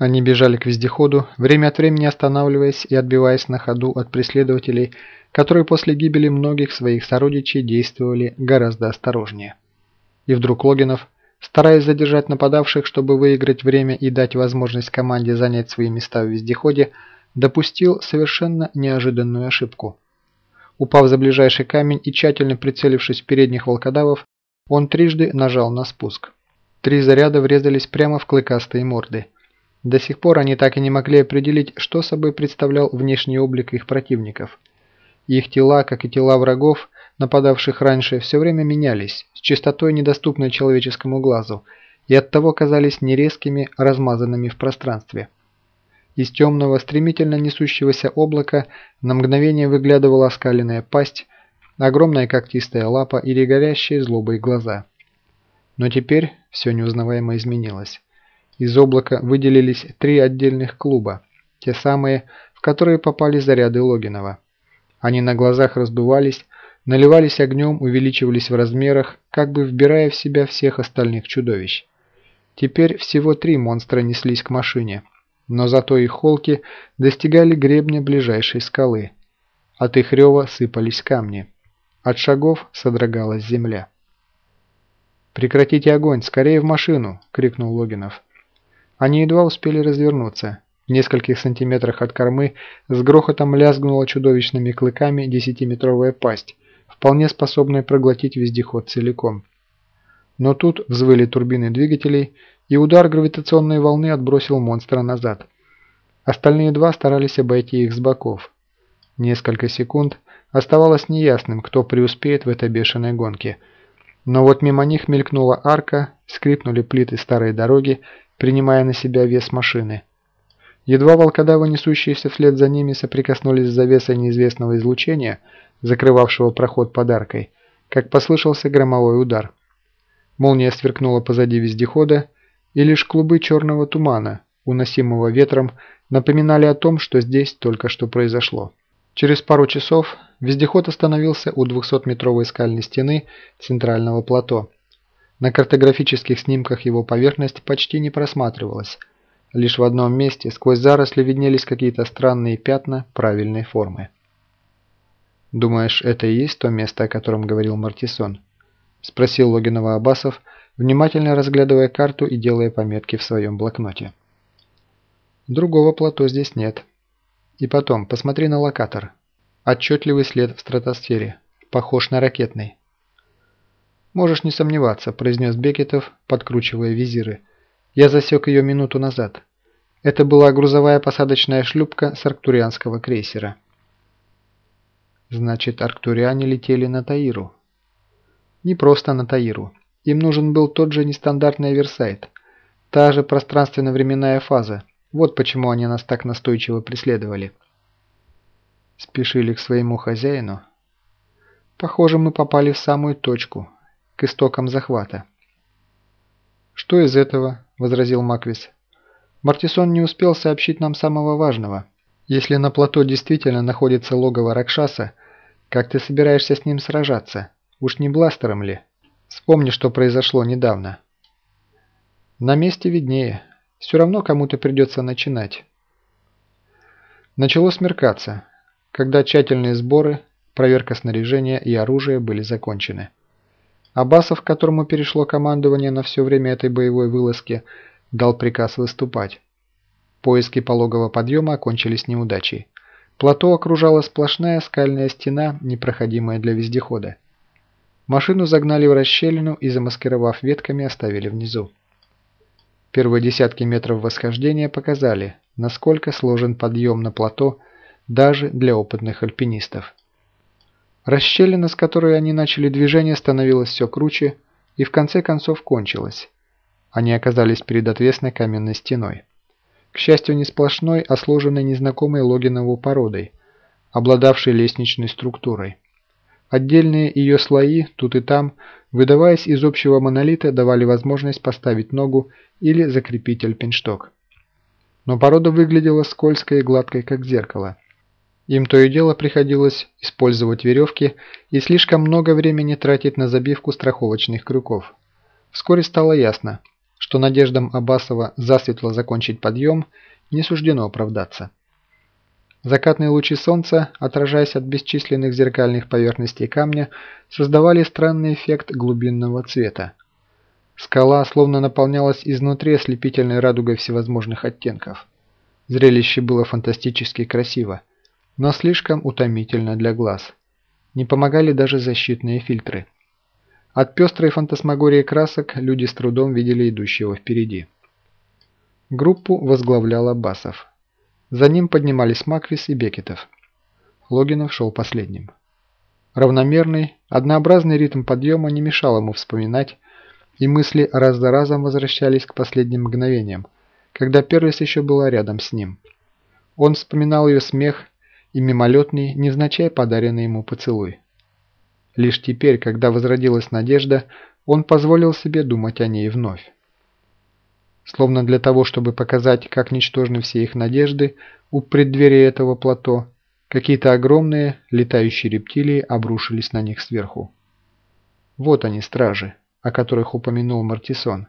Они бежали к вездеходу, время от времени останавливаясь и отбиваясь на ходу от преследователей, которые после гибели многих своих сородичей действовали гораздо осторожнее. И вдруг Логинов, стараясь задержать нападавших, чтобы выиграть время и дать возможность команде занять свои места в вездеходе, допустил совершенно неожиданную ошибку. Упав за ближайший камень и тщательно прицелившись в передних волкодавов, он трижды нажал на спуск. Три заряда врезались прямо в клыкастые морды. До сих пор они так и не могли определить, что собой представлял внешний облик их противников. Их тела, как и тела врагов, нападавших раньше, все время менялись, с частотой, недоступной человеческому глазу, и оттого казались нерезкими, размазанными в пространстве. Из темного, стремительно несущегося облака на мгновение выглядывала оскаленная пасть, огромная когтистая лапа или горящие злобой глаза. Но теперь все неузнаваемо изменилось. Из облака выделились три отдельных клуба, те самые, в которые попали заряды Логинова. Они на глазах раздувались, наливались огнем, увеличивались в размерах, как бы вбирая в себя всех остальных чудовищ. Теперь всего три монстра неслись к машине, но зато их холки достигали гребня ближайшей скалы. От их рева сыпались камни. От шагов содрогалась земля. «Прекратите огонь! Скорее в машину!» – крикнул Логинов. Они едва успели развернуться. В нескольких сантиметрах от кормы с грохотом лязгнула чудовищными клыками десятиметровая пасть, вполне способная проглотить вездеход целиком. Но тут взвыли турбины двигателей, и удар гравитационной волны отбросил монстра назад. Остальные два старались обойти их с боков. Несколько секунд оставалось неясным, кто преуспеет в этой бешеной гонке – но вот мимо них мелькнула арка, скрипнули плиты старой дороги, принимая на себя вес машины. Едва волкодавы, несущиеся вслед за ними, соприкоснулись с завесой неизвестного излучения, закрывавшего проход подаркой, как послышался громовой удар. Молния сверкнула позади вездехода, и лишь клубы черного тумана, уносимого ветром, напоминали о том, что здесь только что произошло. Через пару часов вездеход остановился у 200-метровой скальной стены центрального плато. На картографических снимках его поверхность почти не просматривалась. Лишь в одном месте сквозь заросли виднелись какие-то странные пятна правильной формы. «Думаешь, это и есть то место, о котором говорил Мартисон?» – спросил Логинова Абасов, внимательно разглядывая карту и делая пометки в своем блокноте. «Другого плато здесь нет», и потом, посмотри на локатор. Отчетливый след в стратосфере. Похож на ракетный. «Можешь не сомневаться», – произнес Бекетов, подкручивая визиры. «Я засек ее минуту назад. Это была грузовая посадочная шлюпка с арктурианского крейсера». «Значит, арктуриане летели на Таиру?» «Не просто на Таиру. Им нужен был тот же нестандартный оверсайт, та же пространственно-временная фаза, вот почему они нас так настойчиво преследовали. Спешили к своему хозяину. Похоже, мы попали в самую точку, к истокам захвата. «Что из этого?» – возразил Маквис. «Мартисон не успел сообщить нам самого важного. Если на плато действительно находится логово Ракшаса, как ты собираешься с ним сражаться? Уж не бластером ли? Вспомни, что произошло недавно». «На месте виднее», все равно кому-то придется начинать. Начало смеркаться, когда тщательные сборы, проверка снаряжения и оружия были закончены. Абасов, которому перешло командование на все время этой боевой вылазки, дал приказ выступать. Поиски пологого подъема окончились неудачей. Плато окружала сплошная скальная стена, непроходимая для вездехода. Машину загнали в расщелину и, замаскировав ветками, оставили внизу. Первые десятки метров восхождения показали, насколько сложен подъем на плато даже для опытных альпинистов. Расщелина, с которой они начали движение, становилась все круче и в конце концов кончилась. Они оказались перед отвесной каменной стеной. К счастью, не сплошной, а сложенной незнакомой Логинову породой, обладавшей лестничной структурой. Отдельные ее слои, тут и там, выдаваясь из общего монолита, давали возможность поставить ногу или закрепить альпиншток. Но порода выглядела скользкой и гладкой, как зеркало. Им то и дело приходилось использовать веревки и слишком много времени тратить на забивку страховочных крюков. Вскоре стало ясно, что надеждам Абасова засветло закончить подъем не суждено оправдаться. Закатные лучи солнца, отражаясь от бесчисленных зеркальных поверхностей камня, создавали странный эффект глубинного цвета. Скала словно наполнялась изнутри ослепительной радугой всевозможных оттенков. Зрелище было фантастически красиво, но слишком утомительно для глаз. Не помогали даже защитные фильтры. От пестрой фантасмагории красок люди с трудом видели идущего впереди. Группу возглавлял Аббасов. За ним поднимались Маквис и Бекетов. Логинов шел последним. Равномерный, однообразный ритм подъема не мешал ему вспоминать, и мысли раз за разом возвращались к последним мгновениям, когда Перлис еще была рядом с ним. Он вспоминал ее смех и мимолетный, невзначай подаренный ему поцелуй. Лишь теперь, когда возродилась надежда, он позволил себе думать о ней вновь. Словно для того, чтобы показать, как ничтожны все их надежды, у преддверия этого плато какие-то огромные летающие рептилии обрушились на них сверху. Вот они, стражи, о которых упомянул Мартисон.